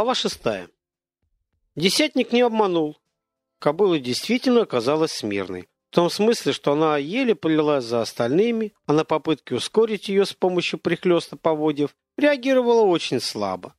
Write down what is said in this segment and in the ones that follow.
Глава шестая. Десятник не обманул. Кобыла действительно оказалась смирной. В том смысле, что она еле полилась за остальными, а на попытки ускорить ее с помощью прихлеста поводьев реагировала очень слабо.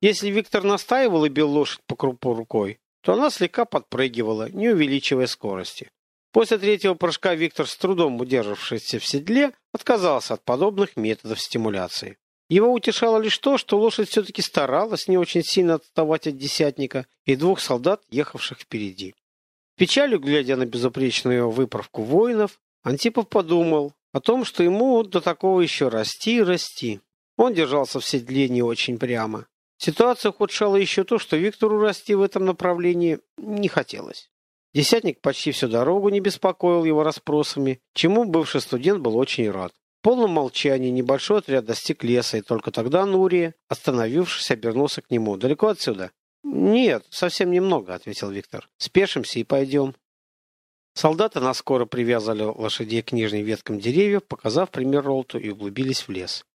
Если Виктор настаивал и бил лошадь по крупу рукой, то она слегка подпрыгивала, не увеличивая скорости. После третьего прыжка Виктор, с трудом удержавшийся в седле, отказался от подобных методов стимуляции. Его утешало лишь то, что лошадь все-таки старалась не очень сильно отставать от десятника и двух солдат, ехавших впереди. Печалью, глядя на безупречную выправку воинов, Антипов подумал о том, что ему до такого еще расти и расти. Он держался в седле не очень прямо. Ситуация ухудшала еще то, что Виктору расти в этом направлении не хотелось. Десятник почти всю дорогу не беспокоил его расспросами, чему бывший студент был очень рад полном молчании небольшой отряд достиг леса, и только тогда Нурия, остановившись, обернулся к нему. «Далеко отсюда?» «Нет, совсем немного», — ответил Виктор. «Спешимся и пойдем». Солдаты наскоро привязали лошадей к нижним веткам деревьев, показав пример Ролту, и углубились в лес.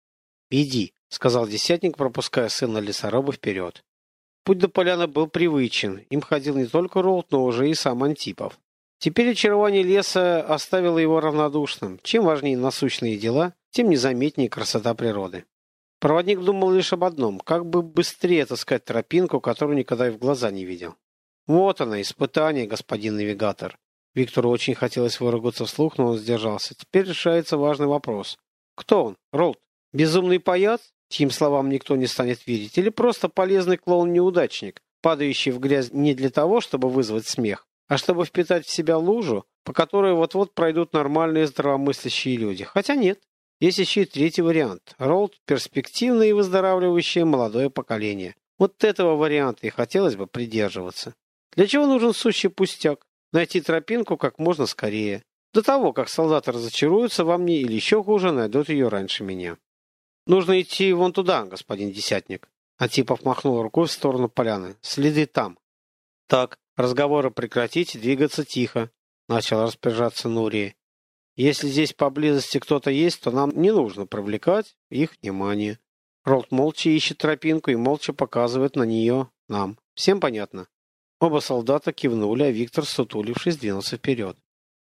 «Иди», — сказал десятник, пропуская сына лесоруба вперед. Путь до поляны был привычен. Им ходил не только Ролт, но уже и сам Антипов. Теперь очарование леса оставило его равнодушным. Чем важнее насущные дела, тем незаметнее красота природы. Проводник думал лишь об одном – как бы быстрее отыскать тропинку, которую никогда и в глаза не видел. Вот оно, испытание, господин навигатор. Виктору очень хотелось выругаться вслух, но он сдержался. Теперь решается важный вопрос. Кто он? Ролд? Безумный паяц, чьим словам никто не станет верить, или просто полезный клоун-неудачник, падающий в грязь не для того, чтобы вызвать смех, а чтобы впитать в себя лужу, по которой вот-вот пройдут нормальные здравомыслящие люди. Хотя нет. Есть еще и третий вариант. Ролд – перспективное и выздоравливающее молодое поколение. Вот этого варианта и хотелось бы придерживаться. Для чего нужен сущий пустяк? Найти тропинку как можно скорее. До того, как солдаты разочаруются во мне или еще хуже, найдут ее раньше меня. Нужно идти вон туда, господин десятник. Антипов махнул рукой в сторону поляны. Следы там. Так, Разговоры прекратить и двигаться тихо, начал распоряжаться Нурия. Если здесь поблизости кто-то есть, то нам не нужно привлекать их внимание. Ролд молча ищет тропинку и молча показывает на нее нам. Всем понятно? Оба солдата кивнули, а Виктор, сутулившись, двинулся вперед.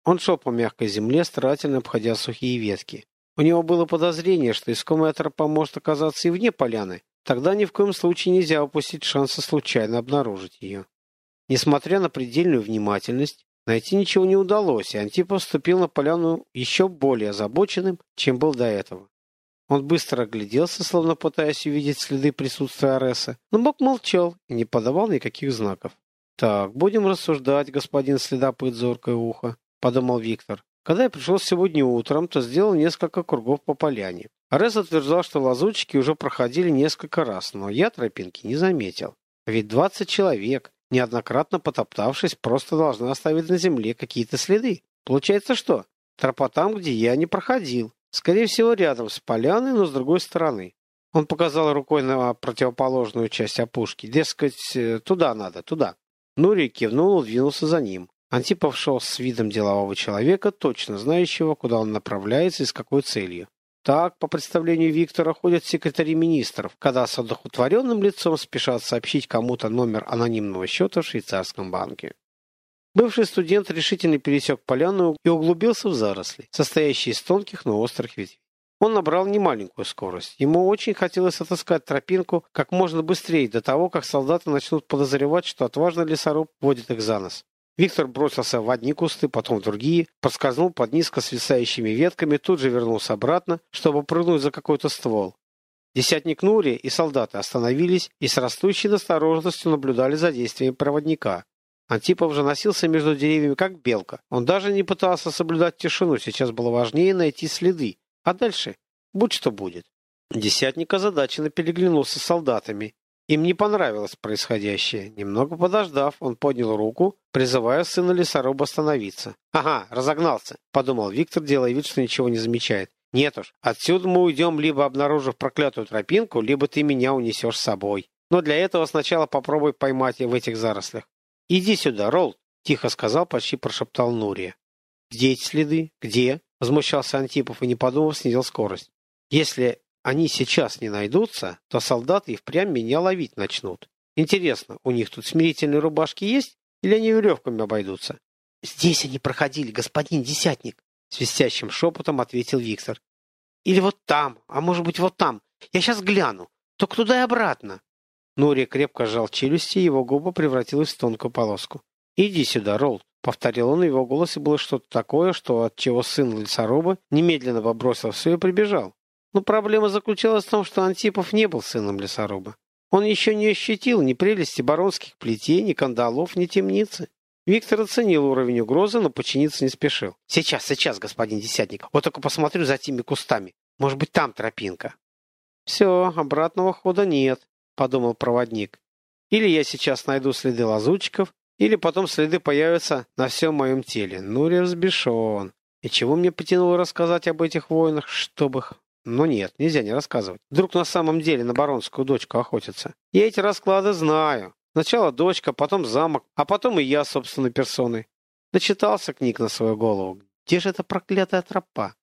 Он шел по мягкой земле, старательно обходя сухие ветки. У него было подозрение, что искомая тропа может оказаться и вне поляны. Тогда ни в коем случае нельзя упустить шанса случайно обнаружить ее. Несмотря на предельную внимательность, найти ничего не удалось, и Антипов вступил на поляну еще более озабоченным, чем был до этого. Он быстро огляделся, словно пытаясь увидеть следы присутствия Ареса, но Бог молчал и не подавал никаких знаков. «Так, будем рассуждать, господин следопыт зоркое ухо», — подумал Виктор. Когда я пришел сегодня утром, то сделал несколько кругов по поляне. Арес утверждал, что лазутчики уже проходили несколько раз, но я тропинки не заметил. Ведь двадцать человек, неоднократно потоптавшись, просто должна оставить на земле какие-то следы. Получается что? Тропа там, где я не проходил. Скорее всего, рядом с поляной, но с другой стороны. Он показал рукой на противоположную часть опушки. Дескать, э, туда надо, туда. Нурий кивнул и двинулся за ним. Антипов шел с видом делового человека, точно знающего, куда он направляется и с какой целью. Так, по представлению Виктора, ходят секретари министров, когда с одухотворенным лицом спешат сообщить кому-то номер анонимного счета в швейцарском банке. Бывший студент решительно пересек поляну и углубился в заросли, состоящие из тонких, но острых ветвей. Он набрал немаленькую скорость. Ему очень хотелось отыскать тропинку как можно быстрее, до того, как солдаты начнут подозревать, что отважный лесоруб водит их за нос. Виктор бросился в одни кусты, потом в другие, проскользнул под низко свисающими ветками, тут же вернулся обратно, чтобы прыгнуть за какой-то ствол. Десятник Нури и солдаты остановились и с растущей осторожностью наблюдали за действиями проводника. Антипов же носился между деревьями, как белка. Он даже не пытался соблюдать тишину, сейчас было важнее найти следы. А дальше будь что будет. Десятник озадаченно переглянулся с солдатами им не понравилось происходящее. Немного подождав, он поднял руку, призывая сына лесоруба остановиться. «Ага, разогнался», — подумал Виктор, делая вид, что ничего не замечает. «Нет уж, отсюда мы уйдем, либо обнаружив проклятую тропинку, либо ты меня унесешь с собой. Но для этого сначала попробуй поймать в этих зарослях. Иди сюда, Ролл», — тихо сказал, почти прошептал Нурия. «Где эти следы? Где?» — возмущался Антипов и, не подумав, снизил скорость. «Если они сейчас не найдутся, то солдаты и впрямь меня ловить начнут. Интересно, у них тут смирительные рубашки есть или они веревками обойдутся? Здесь они проходили, господин Десятник, свистящим шепотом ответил Виктор. Или вот там, а может быть вот там. Я сейчас гляну. Только туда и обратно. Нури крепко сжал челюсти, и его губа превратилась в тонкую полоску. «Иди сюда, Ролл», — повторил он, в его голосе было что-то такое, что от чего сын лесоруба немедленно побросил все и прибежал. Но проблема заключалась в том, что Антипов не был сыном лесоруба. Он еще не ощутил ни прелести баронских плетей, ни кандалов, ни темницы. Виктор оценил уровень угрозы, но подчиниться не спешил. «Сейчас, сейчас, господин Десятник. Вот только посмотрю за теми кустами. Может быть, там тропинка». «Все, обратного хода нет», — подумал проводник. «Или я сейчас найду следы лазутчиков, или потом следы появятся на всем моем теле. Нурия взбешен. И чего мне потянуло рассказать об этих воинах, чтобы их... Но нет, нельзя не рассказывать. Вдруг на самом деле на баронскую дочку охотятся. Я эти расклады знаю. Сначала дочка, потом замок, а потом и я собственной персоной. Начитался книг на свою голову. Где же эта проклятая тропа?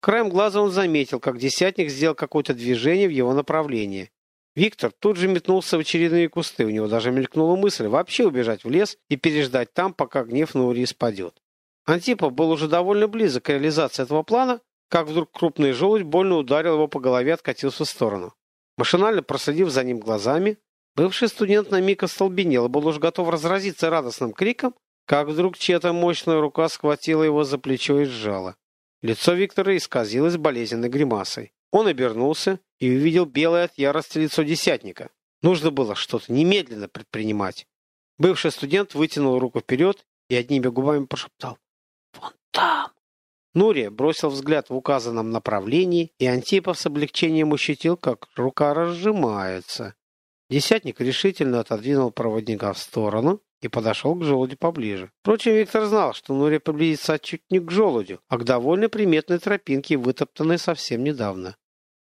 Краем глаза он заметил, как десятник сделал какое-то движение в его направлении. Виктор тут же метнулся в очередные кусты. У него даже мелькнула мысль вообще убежать в лес и переждать там, пока гнев Нури спадет. Антипов был уже довольно близок к реализации этого плана, как вдруг крупный желудь больно ударил его по голове и откатился в сторону. Машинально проследив за ним глазами, бывший студент на миг остолбенел и был уже готов разразиться радостным криком, как вдруг чья-то мощная рука схватила его за плечо и сжала. Лицо Виктора исказилось болезненной гримасой. Он обернулся и увидел белое от ярости лицо десятника. Нужно было что-то немедленно предпринимать. Бывший студент вытянул руку вперед и одними губами прошептал «Вон там!». Нурия бросил взгляд в указанном направлении, и Антипов с облегчением ощутил, как рука разжимается. Десятник решительно отодвинул проводника в сторону и подошел к желуди поближе. Впрочем, Виктор знал, что Нурия приблизится чуть не к желудю, а к довольно приметной тропинке, вытоптанной совсем недавно.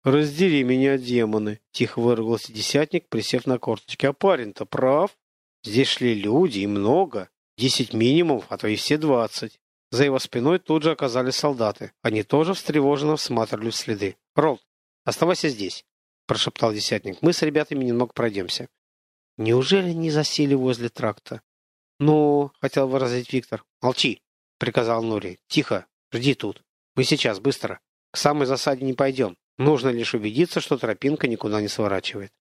«Раздери меня, демоны!» — тихо выругался десятник, присев на корточки. «А парень-то прав. Здесь шли люди, и много. Десять минимум, а то и все двадцать». За его спиной тут же оказались солдаты. Они тоже встревоженно всматривали в следы. «Ролл, оставайся здесь», — прошептал десятник. «Мы с ребятами немного пройдемся». Неужели не засели возле тракта? «Ну, — хотел выразить Виктор. — Молчи, — приказал Нури. — Тихо, жди тут. Мы сейчас, быстро. К самой засаде не пойдем. Нужно лишь убедиться, что тропинка никуда не сворачивает.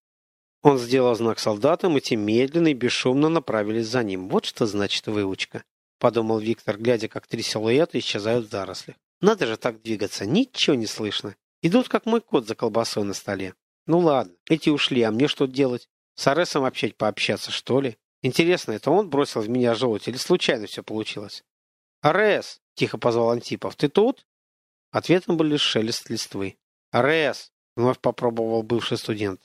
Он сделал знак солдатам, и те медленно и бесшумно направились за ним. Вот что значит выучка, — подумал Виктор, глядя, как три силуэта исчезают в зарослях. Надо же так двигаться, ничего не слышно. Идут, как мой кот за колбасой на столе. Ну ладно, эти ушли, а мне что делать? С Аресом опять пообщаться, что ли? Интересно, это он бросил в меня желудь или случайно все получилось? «Арес!» — тихо позвал Антипов. «Ты тут?» Ответом был лишь шелест листвы. «Арес!» — вновь попробовал бывший студент.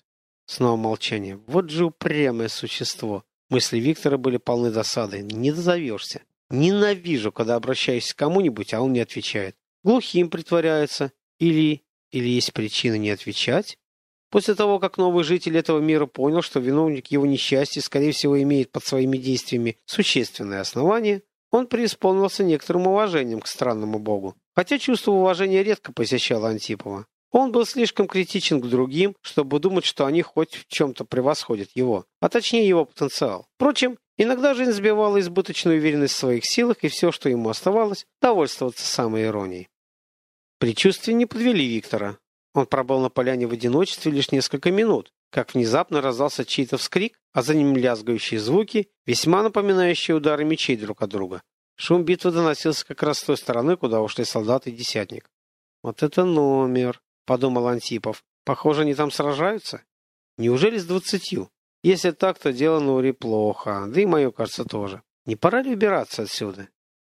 Снова молчание. «Вот же упрямое существо!» Мысли Виктора были полны досады. «Не дозовешься. Ненавижу, когда обращаюсь к кому-нибудь, а он не отвечает. Глухим притворяется. Или... Или есть причина не отвечать?» После того, как новый житель этого мира понял, что виновник его несчастья, скорее всего, имеет под своими действиями существенное основание, он преисполнился некоторым уважением к странному богу. Хотя чувство уважения редко посещало Антипова. Он был слишком критичен к другим, чтобы думать, что они хоть в чем-то превосходят его, а точнее его потенциал. Впрочем, иногда жизнь сбивала избыточную уверенность в своих силах, и все, что ему оставалось, довольствоваться самой иронией. Предчувствия не подвели Виктора. Он пробыл на поляне в одиночестве лишь несколько минут, как внезапно раздался чей-то вскрик, а за ним лязгающие звуки, весьма напоминающие удары мечей друг от друга. Шум битвы доносился как раз с той стороны, куда ушли солдаты и десятник. «Вот это номер!» — подумал Антипов. «Похоже, они там сражаются? Неужели с двадцатью? Если так, то дело Нури плохо, да и мое, кажется, тоже. Не пора ли убираться отсюда?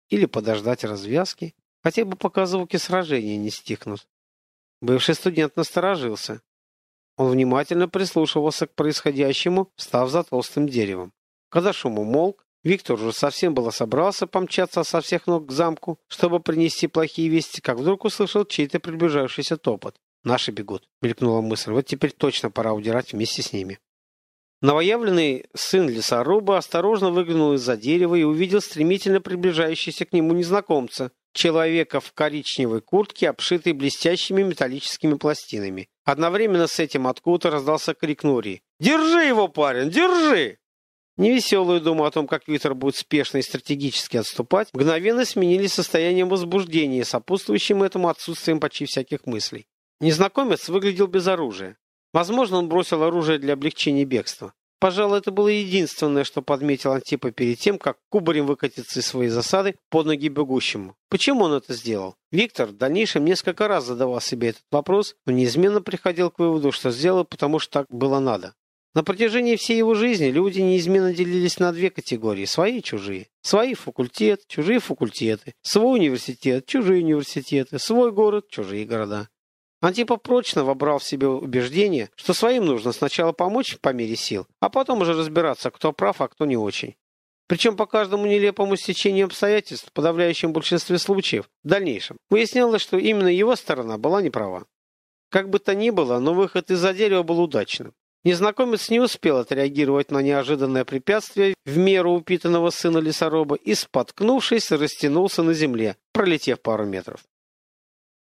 Или подождать развязки? Хотя бы пока звуки сражения не стихнут. Бывший студент насторожился. Он внимательно прислушивался к происходящему, встав за толстым деревом. Когда шум умолк, Виктор уже совсем было собрался помчаться со всех ног к замку, чтобы принести плохие вести, как вдруг услышал чей-то приближающийся топот. «Наши бегут», — мелькнула мысль. «Вот теперь точно пора удирать вместе с ними». Новоявленный сын лесоруба осторожно выглянул из-за дерева и увидел стремительно приближающегося к нему незнакомца, человека в коричневой куртке, обшитой блестящими металлическими пластинами. Одновременно с этим откуда-то раздался крик Нури. Держи его, парень, держи!» Невеселые думы о том, как Виктор будет спешно и стратегически отступать, мгновенно сменились состоянием возбуждения, сопутствующим этому отсутствием почти всяких мыслей. Незнакомец выглядел без оружия. Возможно, он бросил оружие для облегчения бегства. Пожалуй, это было единственное, что подметил Антипа перед тем, как кубарем выкатиться из своей засады под ноги бегущему. Почему он это сделал? Виктор в дальнейшем несколько раз задавал себе этот вопрос, но неизменно приходил к выводу, что сделал, потому что так было надо. На протяжении всей его жизни люди неизменно делились на две категории – свои и чужие. Свои факультет, чужие факультеты, свой университет, чужие университеты, свой город, чужие города. Антипов прочно вобрал в себе убеждение, что своим нужно сначала помочь по мере сил, а потом уже разбираться, кто прав, а кто не очень. Причем по каждому нелепому стечению обстоятельств, подавляющем большинстве случаев, в дальнейшем, выяснялось, что именно его сторона была неправа. Как бы то ни было, но выход из-за дерева был удачным. Незнакомец не успел отреагировать на неожиданное препятствие в меру упитанного сына лесоруба и, споткнувшись, растянулся на земле, пролетев пару метров.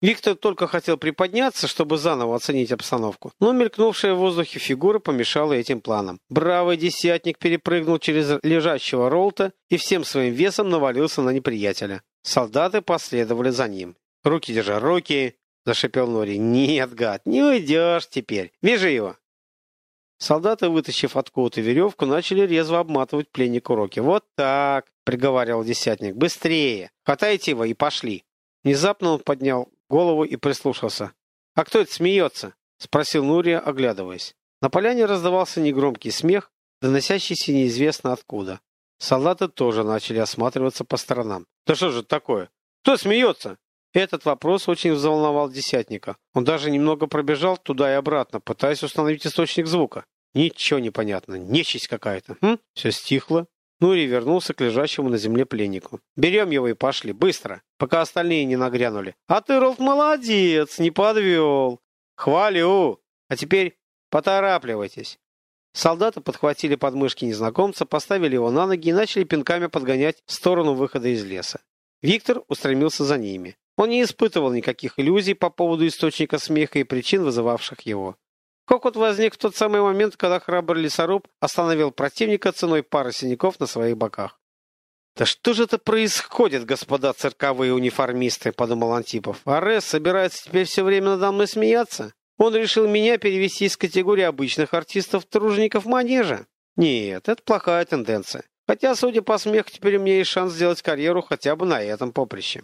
Виктор только хотел приподняться, чтобы заново оценить обстановку, но мелькнувшая в воздухе фигура помешала этим планам. Бравый десятник перепрыгнул через лежащего Ролта и всем своим весом навалился на неприятеля. Солдаты последовали за ним. «Руки держи, руки!» – зашипел Нори. «Нет, гад, не уйдешь теперь. Вяжи его!» Солдаты, вытащив откуда-то веревку, начали резво обматывать пленнику руки. «Вот так!» – приговаривал десятник. «Быстрее! Хватайте его и пошли!» Внезапно он поднял голову и прислушался. «А кто это смеется?» — спросил Нурия, оглядываясь. На поляне раздавался негромкий смех, доносящийся неизвестно откуда. Солдаты тоже начали осматриваться по сторонам. «Да что же такое? Кто смеется?» Этот вопрос очень взволновал десятника. Он даже немного пробежал туда и обратно, пытаясь установить источник звука. Ничего не понятно. Нечисть какая-то. Хм? Все стихло. Нури вернулся к лежащему на земле пленнику. «Берем его и пошли, быстро, пока остальные не нагрянули». «А ты, Ролф, молодец, не подвел». «Хвалю! А теперь поторапливайтесь». Солдаты подхватили подмышки незнакомца, поставили его на ноги и начали пинками подгонять в сторону выхода из леса. Виктор устремился за ними. Он не испытывал никаких иллюзий по поводу источника смеха и причин, вызывавших его. Хохот возник в тот самый момент, когда храбрый лесоруб остановил противника ценой пары синяков на своих боках. «Да что же это происходит, господа цирковые униформисты?» – подумал Антипов. «Арес собирается теперь все время надо мной смеяться? Он решил меня перевести из категории обычных артистов-тружеников манежа? Нет, это плохая тенденция. Хотя, судя по смеху, теперь у меня есть шанс сделать карьеру хотя бы на этом поприще.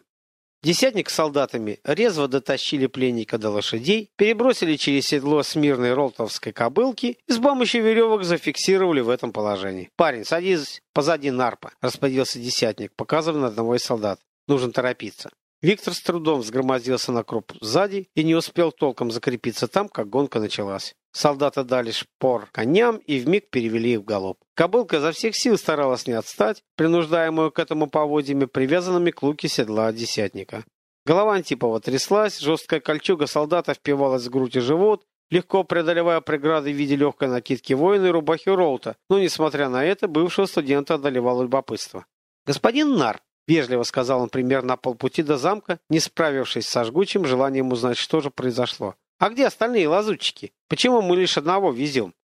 Десятник с солдатами резво дотащили пленника до лошадей, перебросили через седло смирной ролтовской кобылки и с помощью веревок зафиксировали в этом положении. «Парень, садись позади нарпа», – распорядился десятник, показывая на одного из солдат. «Нужно торопиться». Виктор с трудом взгромоздился на круп сзади и не успел толком закрепиться там, как гонка началась. Солдаты дали шпор коням и вмиг перевели их в галоп. Кобылка изо всех сил старалась не отстать, принуждаемую к этому поводьями, привязанными к луке седла десятника. Голова Антипова тряслась, жесткая кольчуга солдата впивалась в грудь и живот, легко преодолевая преграды в виде легкой накидки воина и рубахи Роута, но, несмотря на это, бывшего студента одолевало любопытство. «Господин Нар», — вежливо сказал он примерно на полпути до замка, не справившись со жгучим желанием узнать, что же произошло. А где остальные лазутчики? Почему мы лишь одного везем?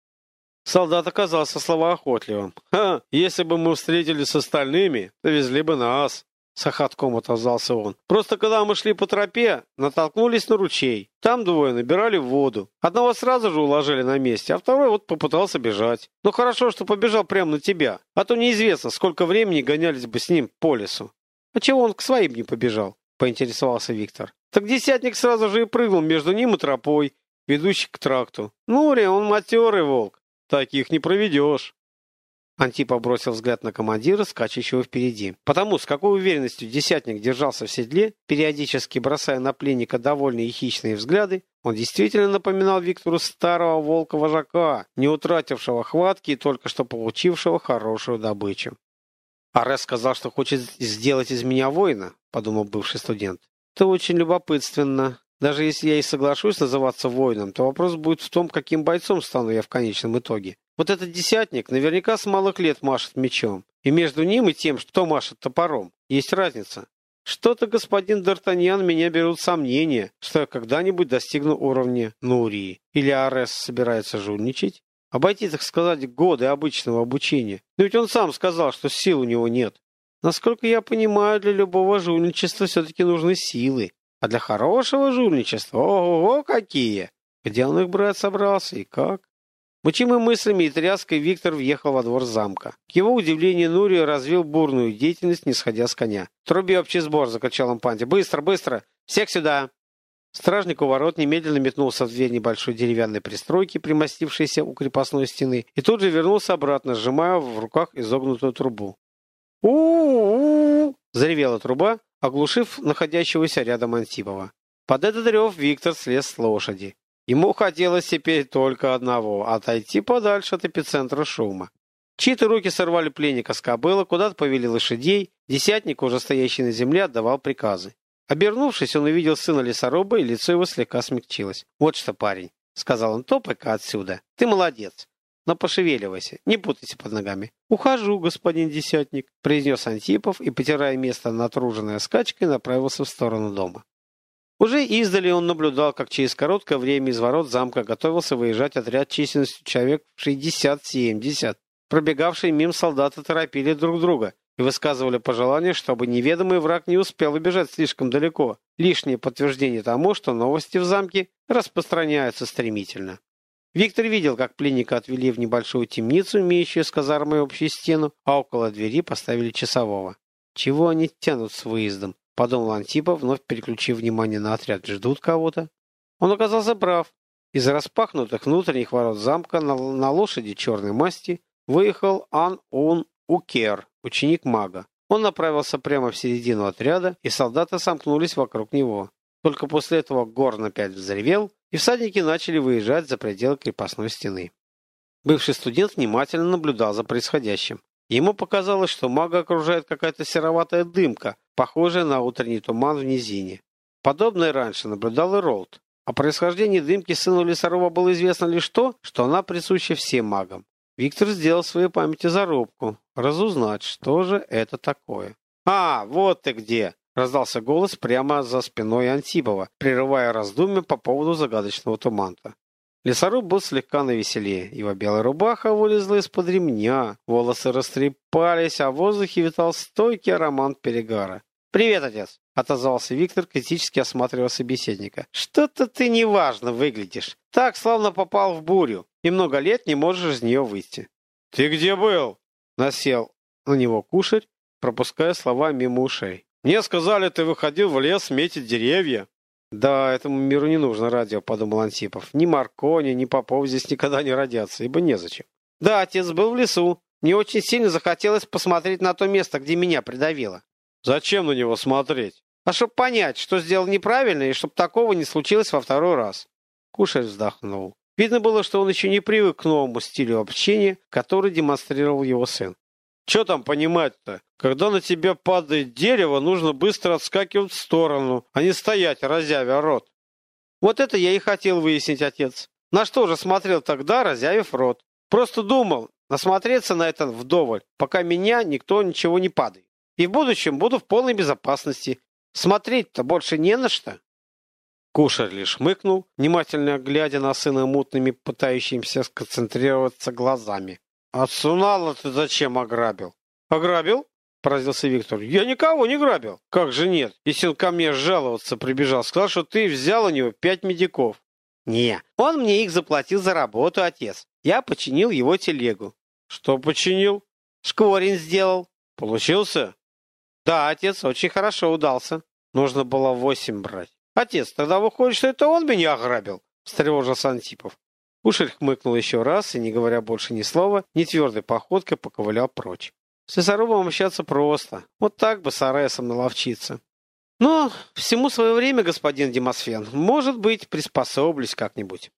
Солдат оказался словоохотливым. «Ха, если бы мы встретились с остальными, то везли бы нас!» С охотком отозвался он. «Просто когда мы шли по тропе, натолкнулись на ручей. Там двое набирали воду. Одного сразу же уложили на месте, а второй вот попытался бежать. Но ну, хорошо, что побежал прямо на тебя, а то неизвестно, сколько времени гонялись бы с ним по лесу. А чего он к своим не побежал?» Поинтересовался Виктор. Так десятник сразу же и прыгнул между ним и тропой, ведущей к тракту. «Нури, он матерый волк. Таких не проведешь». Антипа бросил взгляд на командира, скачущего впереди. Потому с какой уверенностью десятник держался в седле, периодически бросая на пленника довольные и хищные взгляды, он действительно напоминал Виктору старого волка-вожака, не утратившего хватки и только что получившего хорошую добычу. «Арес сказал, что хочет сделать из меня воина», — подумал бывший студент. Это очень любопытственно. Даже если я и соглашусь называться воином, то вопрос будет в том, каким бойцом стану я в конечном итоге. Вот этот десятник наверняка с малых лет машет мечом. И между ним и тем, что машет топором, есть разница. Что-то, господин Д'Артаньян, меня берут сомнения, что я когда-нибудь достигну уровня Нурии. Или Арес собирается жульничать? Обойти, так сказать, годы обычного обучения. Но ведь он сам сказал, что сил у него нет. Насколько я понимаю, для любого жульничества все-таки нужны силы. А для хорошего жульничества, ого-го, какие! Где он их брать собрался и как? Мучимый мыслями и тряской Виктор въехал во двор замка. К его удивлению, Нури развил бурную деятельность, не сходя с коня. «Труби общий сбор!» — закричал он Панте. «Быстро, быстро! Всех сюда!» Стражник у ворот немедленно метнулся в дверь небольшой деревянной пристройки, примостившейся у крепостной стены, и тут же вернулся обратно, сжимая в руках изогнутую трубу. У заревела труба, оглушив находящегося рядом Антипова. Под этот рев Виктор слез с лошади. Ему хотелось теперь только одного — отойти подальше от эпицентра шума. Чьи-то руки сорвали пленника с кобылы, куда-то повели лошадей, десятник, уже стоящий на земле, отдавал приказы. Обернувшись, он увидел сына лесоруба, и лицо его слегка смягчилось. «Вот что, парень», — сказал он, — «топай-ка отсюда. Ты молодец. Но пошевеливайся, не путайся под ногами». «Ухожу, господин десятник», — произнес Антипов и, потирая место натруженной скачкой, направился в сторону дома. Уже издали он наблюдал, как через короткое время из ворот замка готовился выезжать отряд численностью человек 60-70. Пробегавшие мимо солдаты торопили друг друга, и высказывали пожелание, чтобы неведомый враг не успел убежать слишком далеко. Лишнее подтверждение тому, что новости в замке распространяются стремительно. Виктор видел, как пленника отвели в небольшую темницу, имеющую с казармой общую стену, а около двери поставили часового. «Чего они тянут с выездом?» – подумал Антипов, вновь переключив внимание на отряд. «Ждут кого-то?» Он оказался прав. Из распахнутых внутренних ворот замка на, на лошади черной масти выехал Ан-Ун Укер, ученик мага. Он направился прямо в середину отряда, и солдаты сомкнулись вокруг него. Только после этого горн опять взревел, и всадники начали выезжать за пределы крепостной стены. Бывший студент внимательно наблюдал за происходящим. Ему показалось, что мага окружает какая-то сероватая дымка, похожая на утренний туман в низине. Подобное раньше наблюдал и Ролд. О происхождении дымки сыну лесорова было известно лишь то, что она присуща всем магам. Виктор сделал в своей памяти зарубку. Разузнать, что же это такое. «А, вот ты где!» — раздался голос прямо за спиной Антипова, прерывая раздумья по поводу загадочного туманта. Лесоруб был слегка навеселее. Его белая рубаха вылезла из-под ремня, волосы растрепались, а в воздухе витал стойкий аромат перегара. «Привет, отец!» — отозвался Виктор, критически осматривая собеседника. «Что-то ты неважно выглядишь. Так, словно попал в бурю, и много лет не можешь из нее выйти». «Ты где был?» — насел на него кушарь, пропуская слова мимо ушей. «Мне сказали, ты выходил в лес метить деревья». «Да, этому миру не нужно радио», — подумал Антипов. «Ни Маркони, ни Попов здесь никогда не родятся, ибо незачем». «Да, отец был в лесу. Мне очень сильно захотелось посмотреть на то место, где меня придавило». Зачем на него смотреть? А чтобы понять, что сделал неправильно, и чтобы такого не случилось во второй раз. Кушарь вздохнул. Видно было, что он еще не привык к новому стилю общения, который демонстрировал его сын. Че там понимать-то? Когда на тебя падает дерево, нужно быстро отскакивать в сторону, а не стоять, разявя рот. Вот это я и хотел выяснить, отец. На что же смотрел тогда, разявив рот? Просто думал, насмотреться на это вдоволь, пока меня никто ничего не падает и в будущем буду в полной безопасности. Смотреть-то больше не на что. Кушарь лишь мыкнул, внимательно глядя на сына мутными, пытающимся сконцентрироваться глазами. «А Сунала ты зачем ограбил?» «Ограбил?» — поразился Виктор. «Я никого не грабил». «Как же нет? Если он ко мне жаловаться прибежал, сказал, что ты взял у него пять медиков». «Не, он мне их заплатил за работу, отец. Я починил его телегу». «Что починил?» «Шкворин сделал». «Получился?» Да, отец, очень хорошо удался. Нужно было восемь брать. Отец, тогда выходит, что это он меня ограбил, встревожился Антипов. Ушель хмыкнул еще раз и, не говоря больше ни слова, ни твердой походкой поковылял прочь. С лесорубом общаться просто. Вот так бы с Аресом наловчиться. Но всему свое время, господин Демосфен. Может быть, приспособлюсь как-нибудь.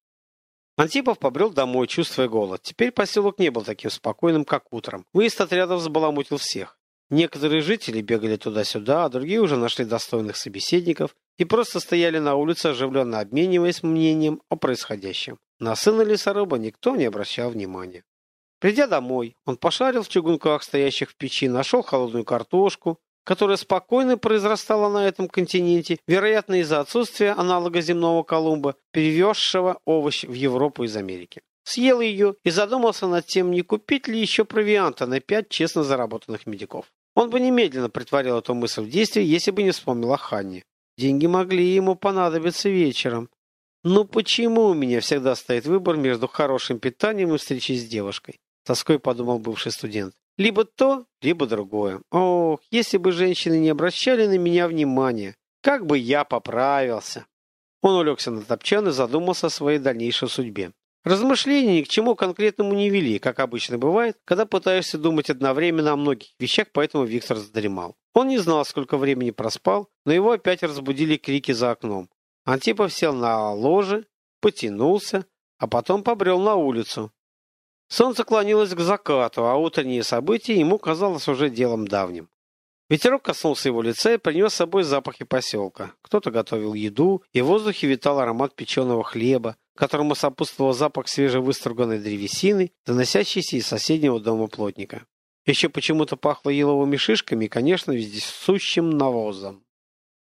Антипов побрел домой, чувствуя голод. Теперь поселок не был таким спокойным, как утром. Выезд отрядов забаламутил всех. Некоторые жители бегали туда-сюда, а другие уже нашли достойных собеседников и просто стояли на улице, оживленно обмениваясь мнением о происходящем. На сына лесоруба никто не обращал внимания. Придя домой, он пошарил в чугунках, стоящих в печи, нашел холодную картошку, которая спокойно произрастала на этом континенте, вероятно, из-за отсутствия аналога земного Колумба, перевезшего овощ в Европу из Америки. съел ее и задумался над тем, не купить ли еще провианта на пять честно заработанных медиков. Он бы немедленно притворил эту мысль в действие, если бы не вспомнил о Ханне. Деньги могли ему понадобиться вечером. «Ну почему у меня всегда стоит выбор между хорошим питанием и встречей с девушкой?» Тоской подумал бывший студент. «Либо то, либо другое. Ох, если бы женщины не обращали на меня внимания, как бы я поправился!» Он улегся на топчан и задумался о своей дальнейшей судьбе. Размышления ни к чему конкретному не вели, как обычно бывает, когда пытаешься думать одновременно о многих вещах, поэтому Виктор задремал. Он не знал, сколько времени проспал, но его опять разбудили крики за окном. Антипов сел на ложе, потянулся, а потом побрел на улицу. Солнце клонилось к закату, а утренние события ему казалось уже делом давним. Ветерок коснулся его лица и принес с собой запахи поселка. Кто-то готовил еду, и в воздухе витал аромат печеного хлеба, которому сопутствовал запах свежевыструганной древесины, доносящийся из соседнего дома плотника. Еще почему-то пахло еловыми шишками и, конечно, вездесущим навозом.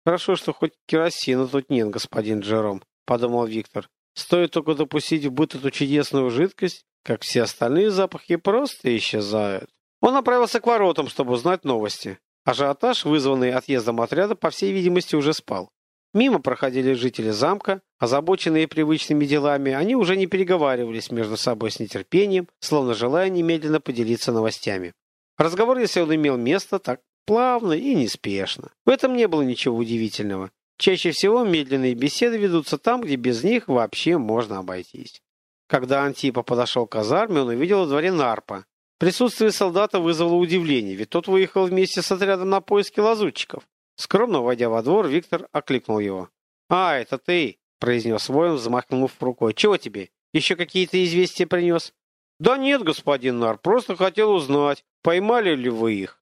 «Хорошо, что хоть керосина тут нет, господин Джером», — подумал Виктор. «Стоит только допустить в быт эту чудесную жидкость, как все остальные запахи просто исчезают». Он направился к воротам, чтобы узнать новости. Ажиотаж, вызванный отъездом отряда, по всей видимости, уже спал. Мимо проходили жители замка, озабоченные привычными делами, они уже не переговаривались между собой с нетерпением, словно желая немедленно поделиться новостями. Разговор, если он имел место, так плавно и неспешно. В этом не было ничего удивительного. Чаще всего медленные беседы ведутся там, где без них вообще можно обойтись. Когда Антипа подошел к казарме, он увидел во дворе Нарпа, Присутствие солдата вызвало удивление, ведь тот выехал вместе с отрядом на поиски лазутчиков. Скромно войдя во двор, Виктор окликнул его. «А, это ты!» – произнес воин, взмахнув рукой. «Чего тебе? Еще какие-то известия принес?» «Да нет, господин Нар, просто хотел узнать, поймали ли вы их?»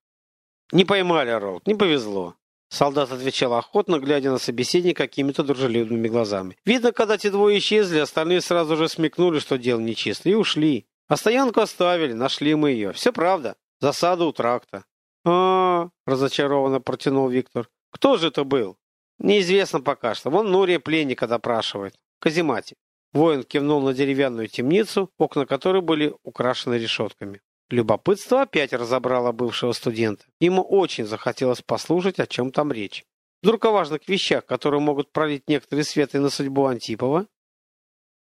«Не поймали, Ролд, не повезло». Солдат отвечал охотно, глядя на собеседника какими-то дружелюбными глазами. Видно, когда те двое исчезли, остальные сразу же смекнули, что дело нечисто, и ушли. А стоянку оставили, нашли мы ее. Все правда. Засада у тракта. а, -а, -а разочарованно протянул Виктор. Кто же это был? Неизвестно пока что. Вон Нурия пленника допрашивает. Казимати. Воин кивнул на деревянную темницу, окна которой были украшены решетками. Любопытство опять разобрало бывшего студента. Ему очень захотелось послушать, о чем там речь. Вдруг о важных вещах, которые могут пролить некоторые светы на судьбу Антипова?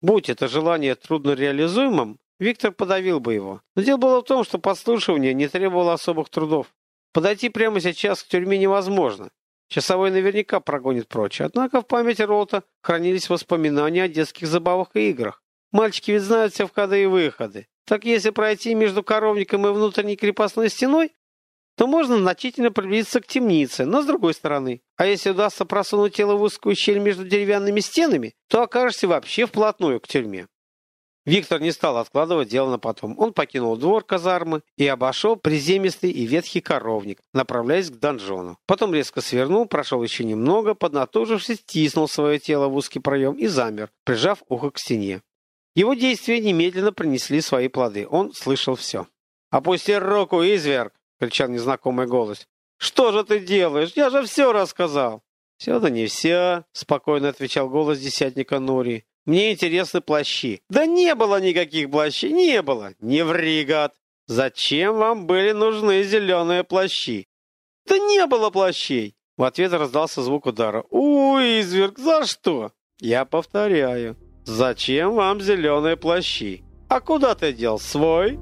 Будь это желание трудно реализуемым, Виктор подавил бы его. Но дело было в том, что подслушивание не требовало особых трудов. Подойти прямо сейчас к тюрьме невозможно. Часовой наверняка прогонит прочь. Однако в памяти Ролта хранились воспоминания о детских забавах и играх. Мальчики ведь знают все входы и выходы. Так если пройти между коровником и внутренней крепостной стеной, то можно значительно приблизиться к темнице, но с другой стороны. А если удастся просунуть тело в узкую щель между деревянными стенами, то окажешься вообще вплотную к тюрьме. Виктор не стал откладывать дело на потом. Он покинул двор казармы и обошел приземистый и ветхий коровник, направляясь к донжону. Потом резко свернул, прошел еще немного, поднатужившись, тиснул свое тело в узкий проем и замер, прижав ухо к стене. Его действия немедленно принесли свои плоды. Он слышал все. «Опусти руку, изверг!» — кричал незнакомый голос. «Что же ты делаешь? Я же все рассказал!» «Все да не все», — спокойно отвечал голос десятника Нури. Мне интересны плащи. Да не было никаких плащей, не было. Не ври, гад. Зачем вам были нужны зеленые плащи? Да не было плащей. В ответ раздался звук удара. Уй, изверг, за что? Я повторяю. Зачем вам зеленые плащи? А куда ты дел свой?